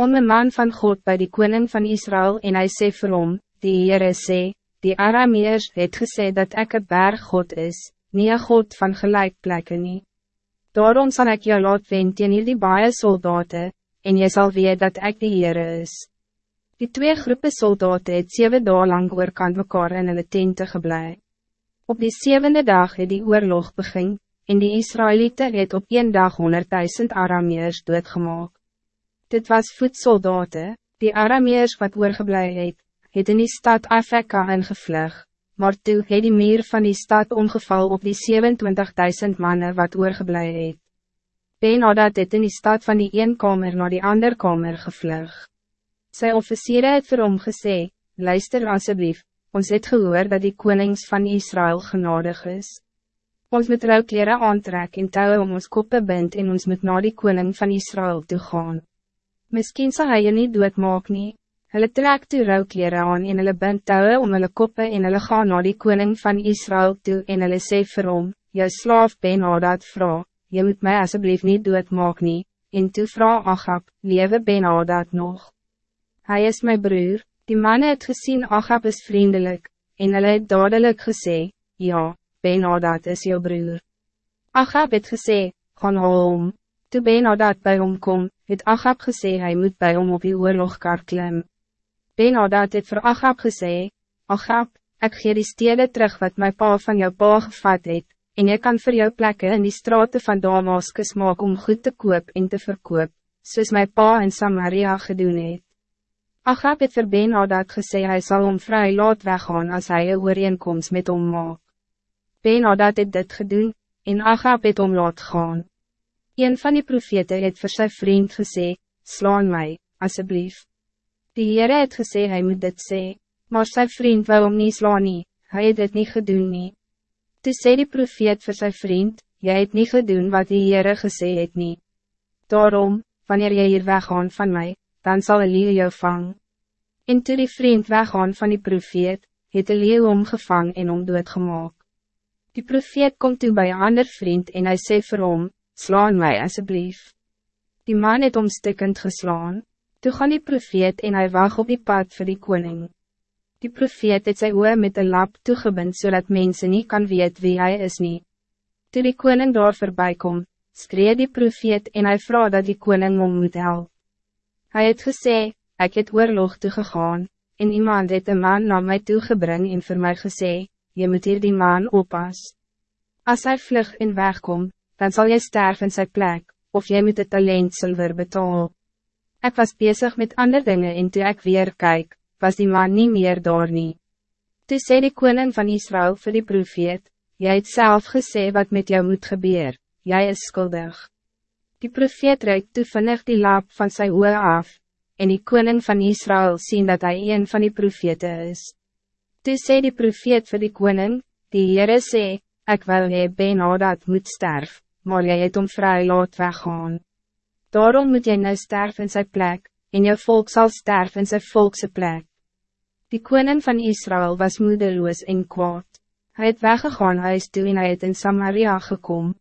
Om een man van God bij die koning van Israël en hij sê vir hom, die Heere sê, die Arameers het gesê dat ik een berg God is, niet een God van gelijk plekken nie. Daarom zal ik jou laat wen teen die baie soldaten, en je zal weet dat ik de Heere is. Die twee groepen soldaten het zeven dagen lang oorkant mekaar in hulle tente geblei. Op die zevende dag het die oorlog begin, en die Israëlieten het op een dag 100.000 Arameers doodgemaak. Dit was voedsoldaten, die Arameers wat oorgeblij het, het in die stad Afrika ingevlug, maar toe het die meer van die stad omgeval op die 27.000 mannen wat oorgeblij het. Ben het in die stad van die een kamer naar die ander kamer gevlug. Sy officieren het vir hom gesê, luister alsjeblieft, ons het gehoor dat die konings van Israël genadig is. Ons moet rouwkleren aantrek en touwen om ons koppe bind en ons moet naar die koning van Israël toe gaan. Misschien zal hij je niet doodmaak nie. Hulle trek toe rouwkleren aan en hulle bind touwe om hulle koppe en hulle gaan naar die koning van Israël toe en hulle sê vir hom, jou slaaf Ben Hadad vra, jy moet mij alsjeblieft niet doodmaak nie, en toe vra Achab, lewe Ben Hadad nog. Hij is mijn broer, die man het gezien Achab is vriendelijk, en hulle het dadelijk gesê, ja, Ben Hadad is jou broer. Achab het gesê, gaan haal om. Toe Ben Hadad bij hom kom, het Achab gesê hij moet bij hom op die oorlogkar klim. Ben Hadad het vir Achab gesê, Achab, ik gee die stede terug wat mijn pa van jou pa gevat het, en je kan voor jou plekken in die straten van Damascus maak om goed te koop en te verkoop, soos my pa in Samaria gedoen het. Achab het vir Ben Hadad gesê hy sal om vrij laat weggaan als hij een ooreenkomst met hom maak. Ben Hadad het dit gedoen, en Achab het om laat gaan. Een van die profete het vir sy vriend gesê, slaan mij, alsjeblieft. Die Heere het gesê hy moet dit sê, maar sy vriend wou om nie slaan nie, hy het dit nie gedoen nie. Toe sê die profeet vir sy vriend, jy het nie gedoen wat die Heere gesê het nie. Daarom, wanneer jy hier weggaan van mij, dan zal een leeuw jou vang. En toe die vriend weggaan van die profeet, het de leeuw omgevang en om doodgemaak. Die profeet komt toe bij een ander vriend en hij sê vir hom, slaan mij alsjeblieft. Die man het omstikkend geslaan, toe gaan die profeet en hij wacht op die pad voor die koning. Die profeet het sy oor met een lap toegebind zodat mensen niet kan weet wie hij is nie. Toe die koning daar voorbij kom, skree die profeet en hij vraagt dat die koning om moet help. Hij het gesê, ik het oorlog toegegaan, en iemand het een man naar mij toegebring en voor mij gesê, je moet hier die man oppas. Als hij vlug en wegkomt, dan zal jij sterven in zijn plek, of jij moet het talent zilver betalen. Ik was bezig met andere dingen en toen ik weer kijk, was die man niet meer door nie. Toe sê die koning van Israël vir die profeet, jy het self gesê wat met jou moet gebeuren, jij is schuldig. Die profeet reik toe vinnig die lap van sy oor af, en die koning van Israël zien dat hij een van die profete is. Toe sê die profeet vir die koning, die Heere sê, ek wil hy ben dat moet sterven maar jy het om vrij laat weggaan. Daarom moet jy nou sterven in zijn plek, en jou volk zal sterven in zijn volkse plek. Die koning van Israël was moedeloos en kwaad. Hij het weggegaan huis toe en hy het in Samaria gekomen.